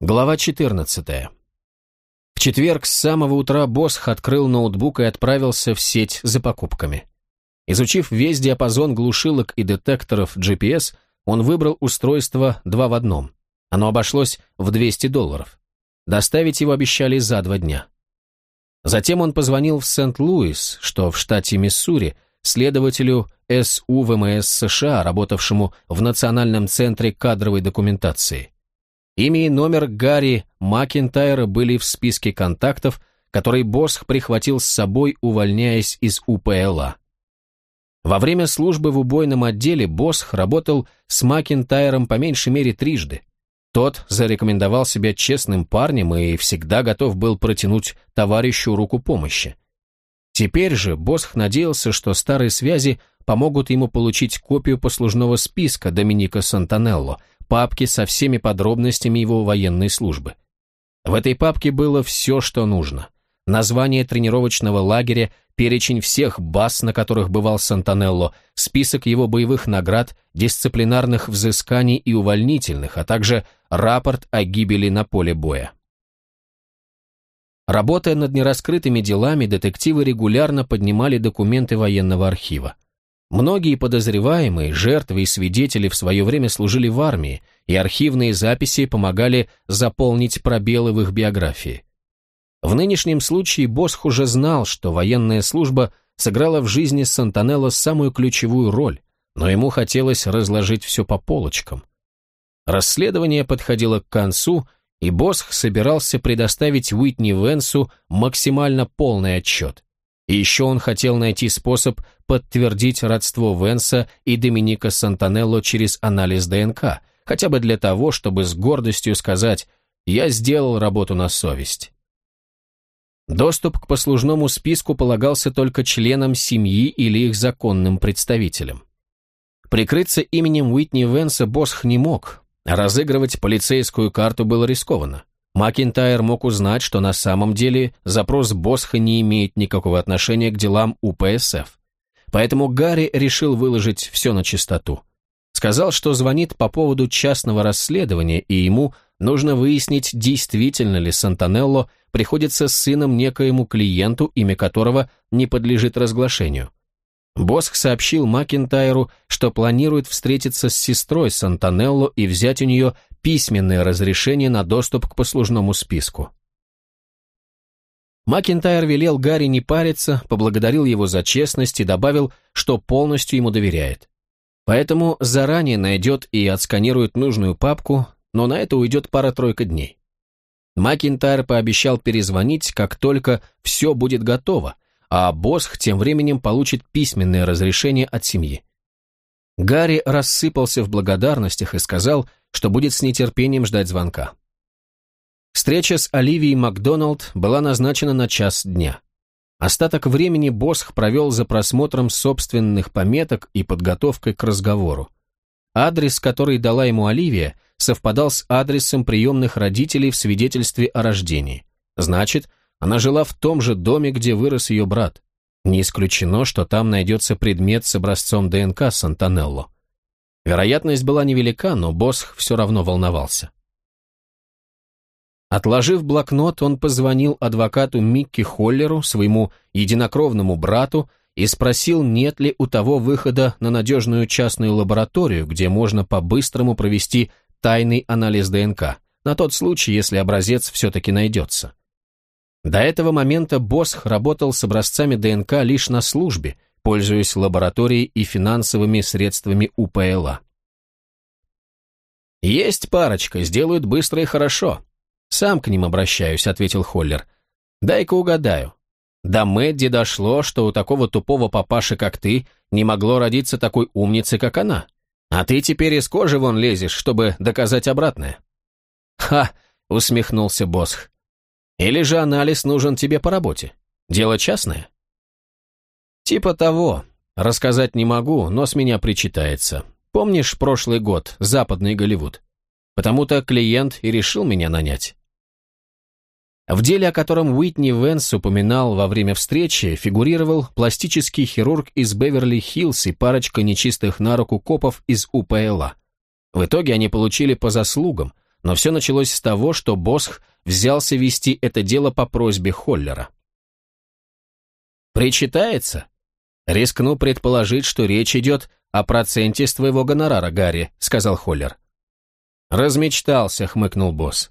Глава 14. В четверг с самого утра Босх открыл ноутбук и отправился в сеть за покупками. Изучив весь диапазон глушилок и детекторов GPS, он выбрал устройство два в одном. Оно обошлось в 200 долларов. Доставить его обещали за два дня. Затем он позвонил в Сент-Луис, что в штате Миссури, следователю СУВМС США, работавшему в Национальном центре кадровой документации. Имя и номер Гарри Макентайра были в списке контактов, который Босх прихватил с собой, увольняясь из УПЛА. Во время службы в убойном отделе Босх работал с Макентайром по меньшей мере трижды. Тот зарекомендовал себя честным парнем и всегда готов был протянуть товарищу руку помощи. Теперь же Босх надеялся, что старые связи помогут ему получить копию послужного списка Доминика Сантанелло, папки со всеми подробностями его военной службы. В этой папке было все, что нужно. Название тренировочного лагеря, перечень всех баз, на которых бывал Сантанелло, список его боевых наград, дисциплинарных взысканий и увольнительных, а также рапорт о гибели на поле боя. Работая над нераскрытыми делами, детективы регулярно поднимали документы военного архива. Многие подозреваемые, жертвы и свидетели в свое время служили в армии, и архивные записи помогали заполнить пробелы в их биографии. В нынешнем случае Босх уже знал, что военная служба сыграла в жизни Сантанелло самую ключевую роль, но ему хотелось разложить все по полочкам. Расследование подходило к концу, и Босх собирался предоставить Уитни Венсу максимально полный отчет. И еще он хотел найти способ подтвердить родство Венса и Доминика Сантанелло через анализ ДНК, хотя бы для того, чтобы с гордостью сказать «я сделал работу на совесть». Доступ к послужному списку полагался только членам семьи или их законным представителям. Прикрыться именем Уитни Венса Босх не мог, разыгрывать полицейскую карту было рискованно. Макинтайр мог узнать, что на самом деле запрос Босха не имеет никакого отношения к делам УПСФ. Поэтому Гарри решил выложить все на чистоту. Сказал, что звонит по поводу частного расследования, и ему нужно выяснить, действительно ли Сантанелло приходится сыном некоему клиенту, имя которого не подлежит разглашению. Босх сообщил Макинтайру, что планирует встретиться с сестрой Сантанелло и взять у нее письменное разрешение на доступ к послужному списку. Макинтайр велел Гарри не париться, поблагодарил его за честность и добавил, что полностью ему доверяет. Поэтому заранее найдет и отсканирует нужную папку, но на это уйдет пара-тройка дней. Макинтайр пообещал перезвонить, как только все будет готово, а Босх тем временем получит письменное разрешение от семьи. Гарри рассыпался в благодарностях и сказал, что будет с нетерпением ждать звонка. Встреча с Оливией Макдоналд была назначена на час дня. Остаток времени Босх провел за просмотром собственных пометок и подготовкой к разговору. Адрес, который дала ему Оливия, совпадал с адресом приемных родителей в свидетельстве о рождении. Значит, она жила в том же доме, где вырос ее брат. Не исключено, что там найдется предмет с образцом ДНК Сантанелло. Вероятность была невелика, но Босх все равно волновался. Отложив блокнот, он позвонил адвокату Микки Холлеру, своему единокровному брату, и спросил, нет ли у того выхода на надежную частную лабораторию, где можно по-быстрому провести тайный анализ ДНК, на тот случай, если образец все-таки найдется. До этого момента Босх работал с образцами ДНК лишь на службе, пользуясь лабораторией и финансовыми средствами УПЛА. «Есть парочка, сделают быстро и хорошо. Сам к ним обращаюсь», — ответил Холлер. «Дай-ка угадаю. До Мэдди дошло, что у такого тупого папаши, как ты, не могло родиться такой умницы, как она. А ты теперь из кожи вон лезешь, чтобы доказать обратное». «Ха!» — усмехнулся Босх. Или же анализ нужен тебе по работе? Дело частное? Типа того. Рассказать не могу, но с меня причитается. Помнишь прошлый год, западный Голливуд? Потому-то клиент и решил меня нанять. В деле, о котором Уитни Венс упоминал во время встречи, фигурировал пластический хирург из Беверли-Хиллз и парочка нечистых на руку копов из УПЛА. В итоге они получили по заслугам, но все началось с того, что Босх взялся вести это дело по просьбе Холлера. «Причитается?» «Рискну предположить, что речь идет о проценте с твоего гонорара, Гарри», — сказал Холлер. «Размечтался», — хмыкнул босс.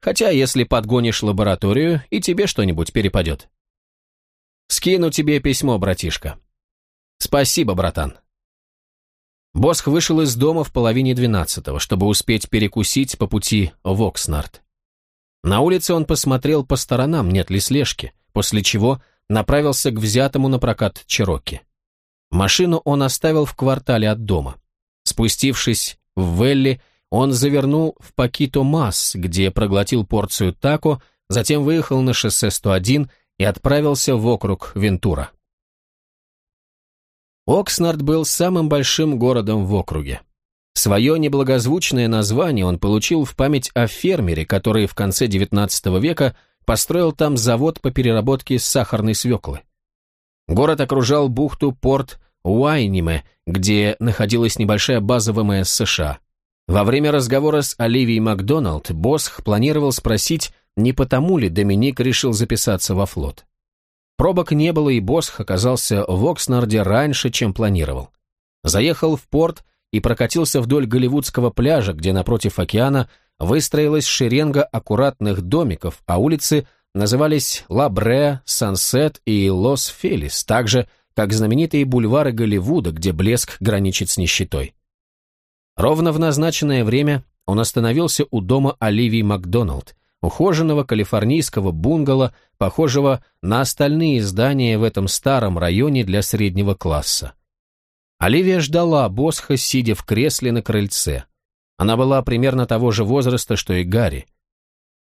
«Хотя, если подгонишь лабораторию, и тебе что-нибудь перепадет». «Скину тебе письмо, братишка». «Спасибо, братан». Босх вышел из дома в половине двенадцатого, чтобы успеть перекусить по пути в Окснард. На улице он посмотрел по сторонам, нет ли слежки, после чего направился к взятому на прокат Чироки. Машину он оставил в квартале от дома. Спустившись в Велли, он завернул в Пакито Масс, где проглотил порцию тако, затем выехал на шоссе 101 и отправился в округ Вентура. Окснард был самым большим городом в округе. Свое неблагозвучное название он получил в память о фермере, который в конце XIX века построил там завод по переработке сахарной свеклы. Город окружал бухту порт Уайниме, где находилась небольшая база ВМС США. Во время разговора с Оливией Макдоналд Босх планировал спросить, не потому ли Доминик решил записаться во флот. Пробок не было, и Босх оказался в Окснарде раньше, чем планировал. Заехал в порт и прокатился вдоль Голливудского пляжа, где напротив океана выстроилась шеренга аккуратных домиков, а улицы назывались Лабре, Сансет и Лос-Фелис, так же, как знаменитые бульвары Голливуда, где блеск граничит с нищетой. Ровно в назначенное время он остановился у дома Оливии Макдоналд, ухоженного калифорнийского бунгало, похожего на остальные здания в этом старом районе для среднего класса. Оливия ждала Босха, сидя в кресле на крыльце. Она была примерно того же возраста, что и Гарри.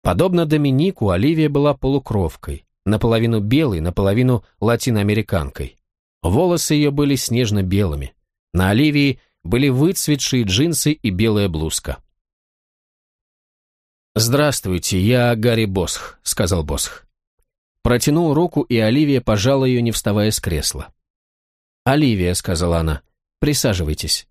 Подобно Доминику, Оливия была полукровкой, наполовину белой, наполовину латиноамериканкой. Волосы ее были снежно-белыми. На Оливии были выцветшие джинсы и белая блузка. «Здравствуйте, я Гарри Босх», — сказал Босх. Протянул руку, и Оливия пожала ее, не вставая с кресла. «Оливия», — сказала она, — «присаживайтесь».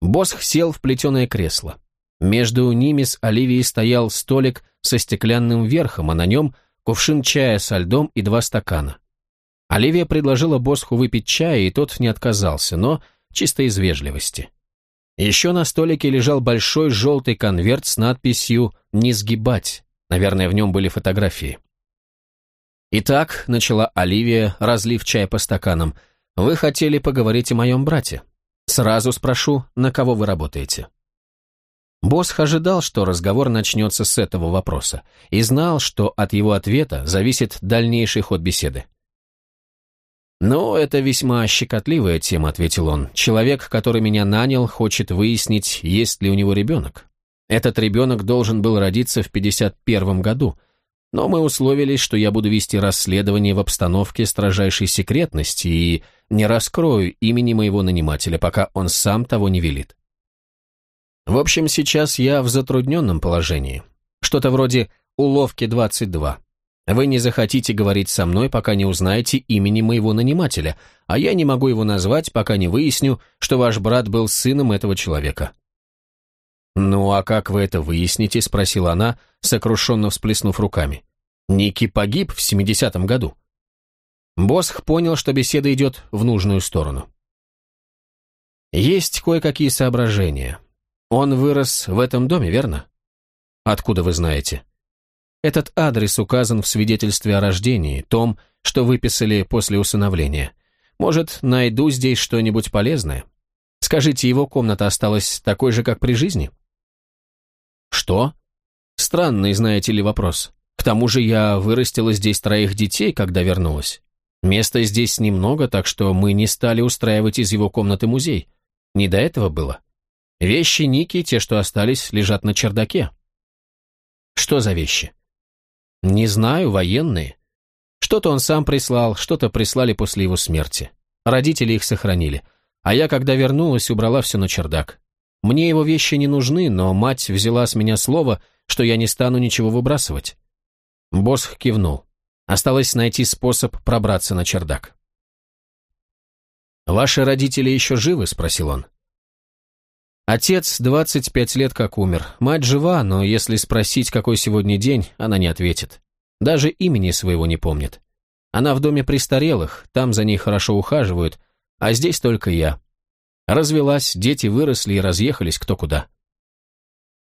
Босх сел в плетеное кресло. Между ними с Оливией стоял столик со стеклянным верхом, а на нем кувшин чая со льдом и два стакана. Оливия предложила Босху выпить чая, и тот не отказался, но чисто из вежливости. Еще на столике лежал большой желтый конверт с надписью «Не сгибать». Наверное, в нем были фотографии. «Итак», — начала Оливия, разлив чай по стаканам, — «вы хотели поговорить о моем брате. Сразу спрошу, на кого вы работаете?» Босх ожидал, что разговор начнется с этого вопроса, и знал, что от его ответа зависит дальнейший ход беседы. «Ну, это весьма щекотливая тема», — ответил он. «Человек, который меня нанял, хочет выяснить, есть ли у него ребенок. Этот ребенок должен был родиться в 51 году, но мы условились, что я буду вести расследование в обстановке строжайшей секретности и не раскрою имени моего нанимателя, пока он сам того не велит. В общем, сейчас я в затрудненном положении. Что-то вроде уловки 22. Вы не захотите говорить со мной, пока не узнаете имени моего нанимателя, а я не могу его назвать, пока не выясню, что ваш брат был сыном этого человека». «Ну а как вы это выясните?» – спросила она, сокрушенно всплеснув руками. «Ники погиб в 70-м году». Босх понял, что беседа идет в нужную сторону. «Есть кое-какие соображения. Он вырос в этом доме, верно?» «Откуда вы знаете?» Этот адрес указан в свидетельстве о рождении, том, что выписали после усыновления. Может, найду здесь что-нибудь полезное? Скажите, его комната осталась такой же, как при жизни? Что? Странный, знаете ли, вопрос. К тому же я вырастила здесь троих детей, когда вернулась. Места здесь немного, так что мы не стали устраивать из его комнаты музей. Не до этого было. Вещи Ники, те, что остались, лежат на чердаке. Что за вещи? Не знаю, военные. Что-то он сам прислал, что-то прислали после его смерти. Родители их сохранили. А я, когда вернулась, убрала все на чердак. Мне его вещи не нужны, но мать взяла с меня слово, что я не стану ничего выбрасывать. Босх кивнул. Осталось найти способ пробраться на чердак. «Ваши родители еще живы?» – спросил он. Отец 25 лет как умер. Мать жива, но если спросить, какой сегодня день, она не ответит. Даже имени своего не помнит. Она в доме престарелых, там за ней хорошо ухаживают, а здесь только я. Развелась, дети выросли и разъехались кто куда.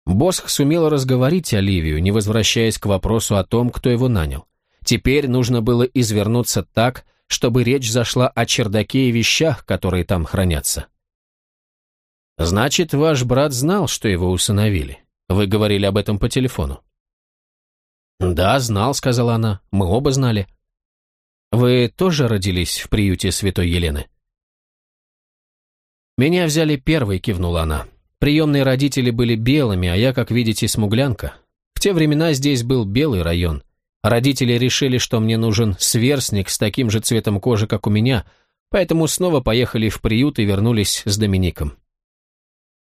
Босх сумел разговорить Оливию, не возвращаясь к вопросу о том, кто его нанял. Теперь нужно было извернуться так, чтобы речь зашла о чердаке и вещах, которые там хранятся. «Значит, ваш брат знал, что его усыновили. Вы говорили об этом по телефону». «Да, знал», — сказала она. «Мы оба знали». «Вы тоже родились в приюте Святой Елены?» «Меня взяли первой», — кивнула она. «Приемные родители были белыми, а я, как видите, смуглянка. В те времена здесь был белый район. Родители решили, что мне нужен сверстник с таким же цветом кожи, как у меня, поэтому снова поехали в приют и вернулись с Домиником.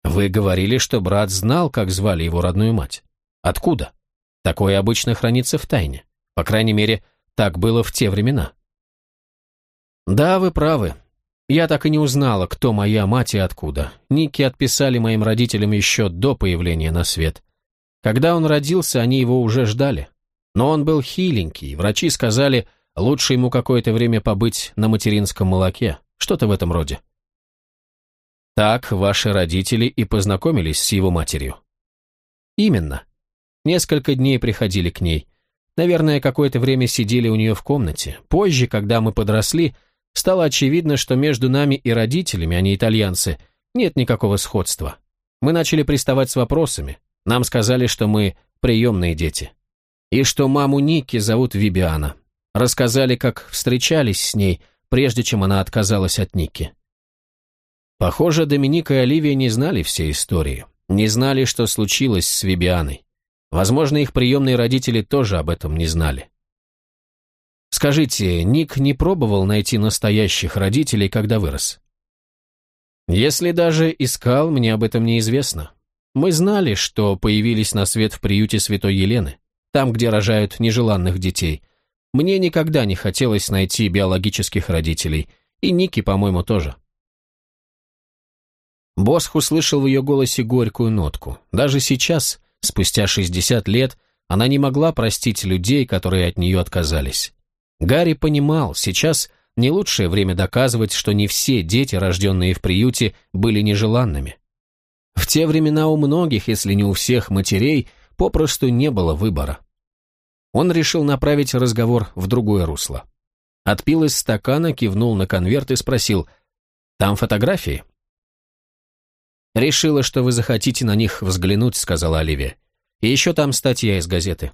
Вы говорили, что брат знал, как звали его родную мать. Откуда? Такое обычно хранится в тайне. По крайней мере, так было в те времена. Да, вы правы. Я так и не узнала, кто моя мать и откуда. Ники отписали моим родителям еще до появления на свет. Когда он родился, они его уже ждали. Но он был хиленький, врачи сказали, лучше ему какое-то время побыть на материнском молоке, что-то в этом роде. Так ваши родители и познакомились с его матерью. Именно. Несколько дней приходили к ней. Наверное, какое-то время сидели у нее в комнате. Позже, когда мы подросли, стало очевидно, что между нами и родителями, они итальянцы, нет никакого сходства. Мы начали приставать с вопросами. Нам сказали, что мы приемные дети. И что маму Ники зовут Вибиана. Рассказали, как встречались с ней, прежде чем она отказалась от Ники. Похоже, Доминика и Оливия не знали всей истории, не знали, что случилось с Вибианой. Возможно, их приемные родители тоже об этом не знали. Скажите, Ник не пробовал найти настоящих родителей, когда вырос? Если даже искал, мне об этом неизвестно. Мы знали, что появились на свет в приюте Святой Елены, там, где рожают нежеланных детей. Мне никогда не хотелось найти биологических родителей, и Ники, по-моему, тоже. Босх услышал в ее голосе горькую нотку. Даже сейчас, спустя 60 лет, она не могла простить людей, которые от нее отказались. Гарри понимал, сейчас не лучшее время доказывать, что не все дети, рожденные в приюте, были нежеланными. В те времена у многих, если не у всех матерей, попросту не было выбора. Он решил направить разговор в другое русло. Отпил из стакана, кивнул на конверт и спросил, «Там фотографии?» «Решила, что вы захотите на них взглянуть», — сказала Оливия. «И еще там статья из газеты».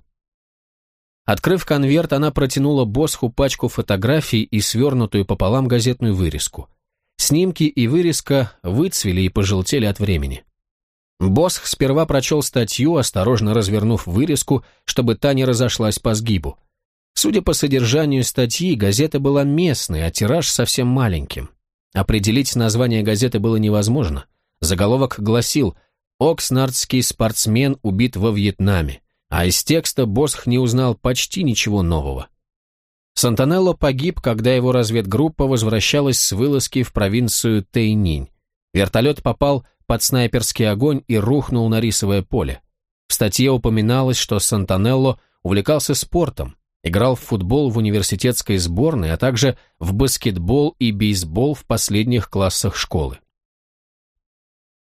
Открыв конверт, она протянула Босху пачку фотографий и свернутую пополам газетную вырезку. Снимки и вырезка выцвели и пожелтели от времени. Босх сперва прочел статью, осторожно развернув вырезку, чтобы та не разошлась по сгибу. Судя по содержанию статьи, газета была местной, а тираж совсем маленьким. Определить название газеты было невозможно — Заголовок гласил «Окснардский спортсмен убит во Вьетнаме», а из текста Босх не узнал почти ничего нового. Сантанелло погиб, когда его разведгруппа возвращалась с вылазки в провинцию Тейнинь. Вертолет попал под снайперский огонь и рухнул на рисовое поле. В статье упоминалось, что Сантанелло увлекался спортом, играл в футбол в университетской сборной, а также в баскетбол и бейсбол в последних классах школы.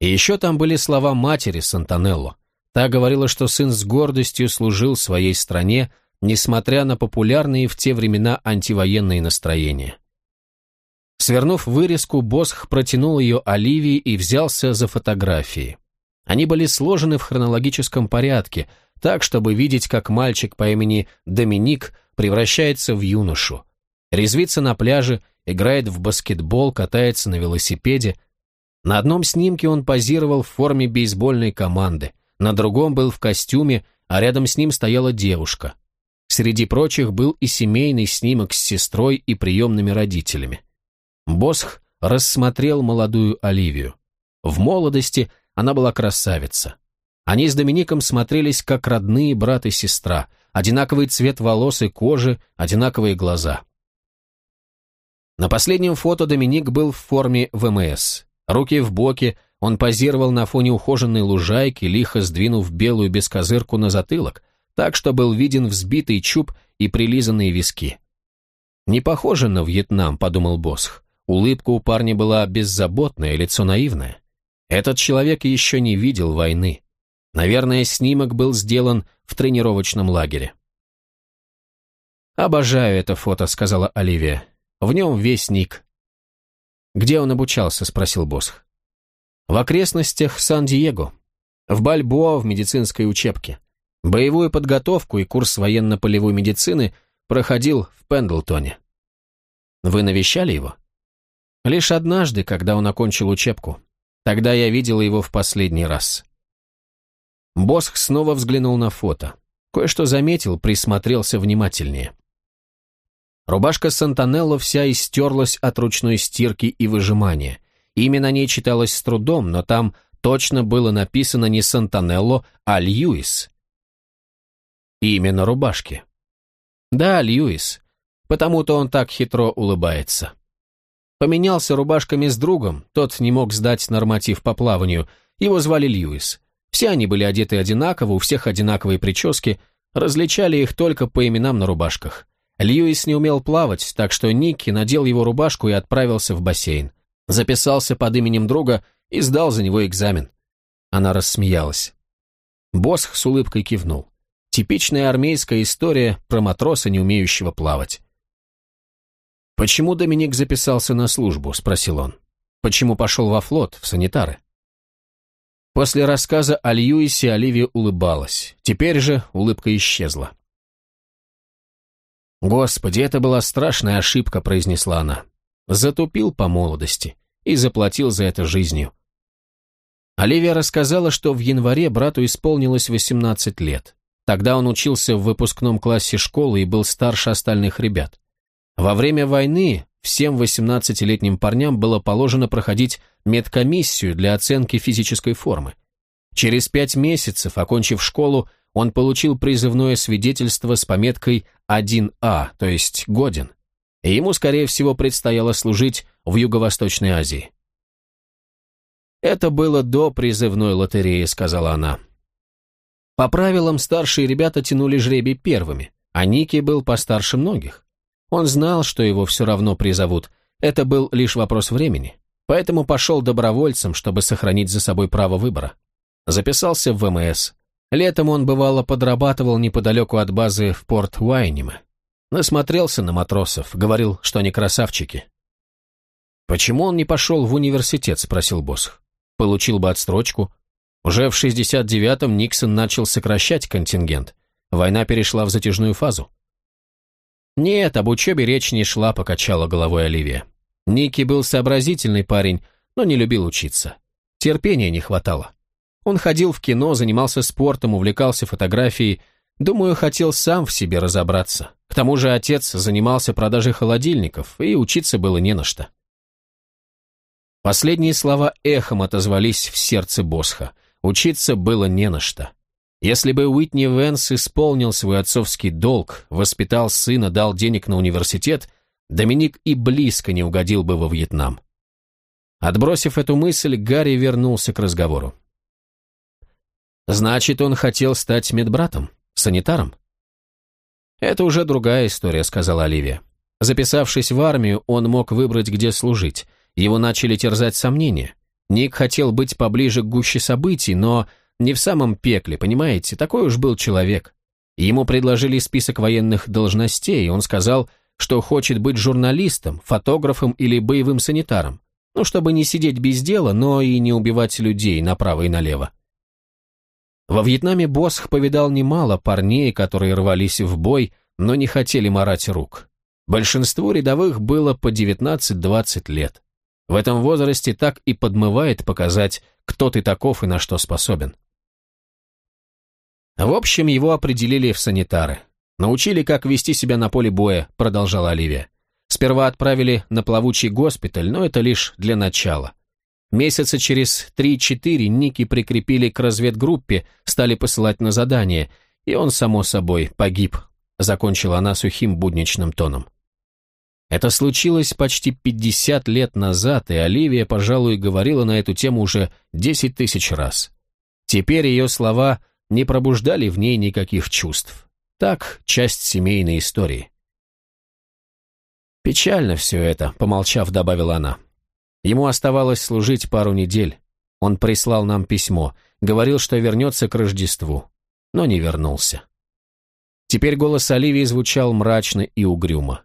И еще там были слова матери Сантанелло. Та говорила, что сын с гордостью служил своей стране, несмотря на популярные в те времена антивоенные настроения. Свернув вырезку, Босх протянул ее Оливии и взялся за фотографии. Они были сложены в хронологическом порядке, так, чтобы видеть, как мальчик по имени Доминик превращается в юношу. Резвится на пляже, играет в баскетбол, катается на велосипеде, на одном снимке он позировал в форме бейсбольной команды, на другом был в костюме, а рядом с ним стояла девушка. Среди прочих был и семейный снимок с сестрой и приемными родителями. Босх рассмотрел молодую Оливию. В молодости она была красавица. Они с Домиником смотрелись как родные брат и сестра, одинаковый цвет волос и кожи, одинаковые глаза. На последнем фото Доминик был в форме ВМС. Руки в боки, он позировал на фоне ухоженной лужайки, лихо сдвинув белую бескозырку на затылок, так что был виден взбитый чуб и прилизанные виски. «Не похоже на Вьетнам», — подумал Босх. Улыбка у парня была беззаботная, лицо наивное. Этот человек еще не видел войны. Наверное, снимок был сделан в тренировочном лагере. «Обожаю это фото», — сказала Оливия. «В нем весь Ник». «Где он обучался?» — спросил Босх. «В окрестностях Сан-Диего. В Бальбоа в медицинской учебке. Боевую подготовку и курс военно-полевой медицины проходил в Пендлтоне». «Вы навещали его?» Лишь однажды, когда он окончил учебку. Тогда я видела его в последний раз. Босх снова взглянул на фото. Кое-что заметил, присмотрелся внимательнее. Рубашка Сантанелло вся истерлась от ручной стирки и выжимания. Имя на ней читалось с трудом, но там точно было написано не Сантанелло, а Льюис. Имя на рубашке. Да, Льюис. Потому-то он так хитро улыбается. Поменялся рубашками с другом, тот не мог сдать норматив по плаванию, его звали Льюис. Все они были одеты одинаково, у всех одинаковые прически, различали их только по именам на рубашках. Льюис не умел плавать, так что Никки надел его рубашку и отправился в бассейн. Записался под именем друга и сдал за него экзамен. Она рассмеялась. Босх с улыбкой кивнул. Типичная армейская история про матроса, не умеющего плавать. «Почему Доминик записался на службу?» – спросил он. «Почему пошел во флот, в санитары?» После рассказа о Льюисе Оливия улыбалась. Теперь же улыбка исчезла. «Господи, это была страшная ошибка», – произнесла она. «Затупил по молодости и заплатил за это жизнью». Оливия рассказала, что в январе брату исполнилось 18 лет. Тогда он учился в выпускном классе школы и был старше остальных ребят. Во время войны всем 18-летним парням было положено проходить медкомиссию для оценки физической формы. Через пять месяцев, окончив школу, он получил призывное свидетельство с пометкой 1А, то есть годен, и ему, скорее всего, предстояло служить в Юго-Восточной Азии. «Это было до призывной лотереи», — сказала она. По правилам, старшие ребята тянули жребий первыми, а Ники был постарше многих. Он знал, что его все равно призовут. Это был лишь вопрос времени. Поэтому пошел добровольцем, чтобы сохранить за собой право выбора. Записался в ВМС. Летом он, бывало, подрабатывал неподалеку от базы в порт Уайниме. Насмотрелся на матросов, говорил, что они красавчики. «Почему он не пошел в университет?» – спросил Босх. «Получил бы отстрочку. Уже в 69-м Никсон начал сокращать контингент. Война перешла в затяжную фазу. «Нет, об учебе речь не шла», — покачала головой Оливия. Ники был сообразительный парень, но не любил учиться. Терпения не хватало. Он ходил в кино, занимался спортом, увлекался фотографией. Думаю, хотел сам в себе разобраться. К тому же отец занимался продажей холодильников, и учиться было не на что. Последние слова эхом отозвались в сердце Босха. Учиться было не на что. Если бы Уитни Венс исполнил свой отцовский долг, воспитал сына, дал денег на университет, Доминик и близко не угодил бы во Вьетнам. Отбросив эту мысль, Гарри вернулся к разговору. «Значит, он хотел стать медбратом? Санитаром?» «Это уже другая история», — сказала Оливия. Записавшись в армию, он мог выбрать, где служить. Его начали терзать сомнения. Ник хотел быть поближе к гуще событий, но не в самом пекле, понимаете? Такой уж был человек. Ему предложили список военных должностей, и он сказал, что хочет быть журналистом, фотографом или боевым санитаром. Ну, чтобы не сидеть без дела, но и не убивать людей направо и налево. Во Вьетнаме Босх повидал немало парней, которые рвались в бой, но не хотели марать рук. Большинству рядовых было по 19-20 лет. В этом возрасте так и подмывает показать, кто ты таков и на что способен. В общем, его определили в санитары. Научили, как вести себя на поле боя, продолжала Оливия. Сперва отправили на плавучий госпиталь, но это лишь для начала. Месяца через три-четыре Ники прикрепили к разведгруппе, стали посылать на задание, и он, само собой, погиб, закончила она сухим будничным тоном. Это случилось почти 50 лет назад, и Оливия, пожалуй, говорила на эту тему уже 10 тысяч раз. Теперь ее слова не пробуждали в ней никаких чувств. Так, часть семейной истории. «Печально все это», — помолчав, добавила она. Ему оставалось служить пару недель. Он прислал нам письмо, говорил, что вернется к Рождеству, но не вернулся. Теперь голос Оливии звучал мрачно и угрюмо.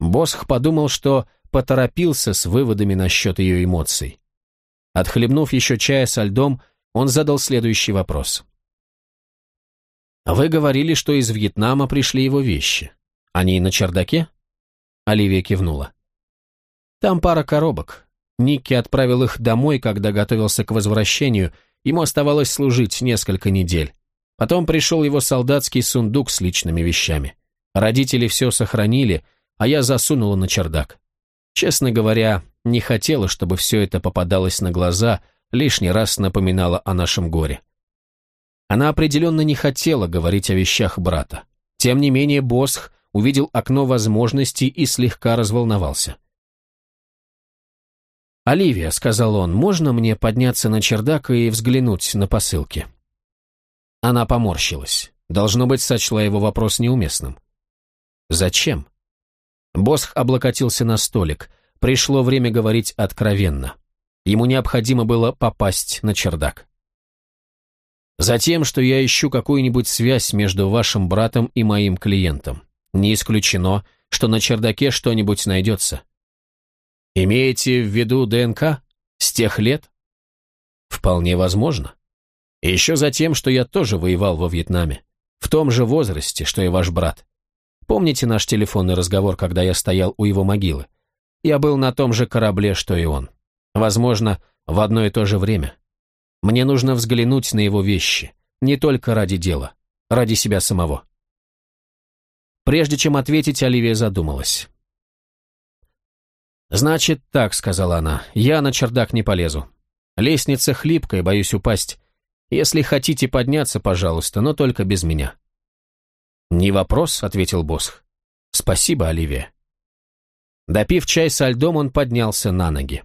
Босх подумал, что поторопился с выводами насчет ее эмоций. Отхлебнув еще чая со льдом, он задал следующий вопрос. «Вы говорили, что из Вьетнама пришли его вещи. Они на чердаке?» Оливия кивнула. «Там пара коробок. Никки отправил их домой, когда готовился к возвращению. Ему оставалось служить несколько недель. Потом пришел его солдатский сундук с личными вещами. Родители все сохранили, а я засунула на чердак. Честно говоря, не хотела, чтобы все это попадалось на глаза, лишний раз напоминала о нашем горе. Она определенно не хотела говорить о вещах брата. Тем не менее, Босх увидел окно возможностей и слегка разволновался. «Оливия», — сказал он, — «можно мне подняться на чердак и взглянуть на посылки?» Она поморщилась. Должно быть, сочла его вопрос неуместным. «Зачем?» Босх облокотился на столик. Пришло время говорить откровенно. Ему необходимо было попасть на чердак. «Затем, что я ищу какую-нибудь связь между вашим братом и моим клиентом. Не исключено, что на чердаке что-нибудь найдется. Имеете в виду ДНК? С тех лет? Вполне возможно. Еще за тем, что я тоже воевал во Вьетнаме. В том же возрасте, что и ваш брат. Помните наш телефонный разговор, когда я стоял у его могилы? Я был на том же корабле, что и он. Возможно, в одно и то же время. Мне нужно взглянуть на его вещи. Не только ради дела. Ради себя самого. Прежде чем ответить, Оливия задумалась. «Значит так», — сказала она, — «я на чердак не полезу. Лестница хлипкая, боюсь упасть. Если хотите подняться, пожалуйста, но только без меня». «Не вопрос», — ответил Босх. «Спасибо, Оливия». Допив чай со льдом, он поднялся на ноги.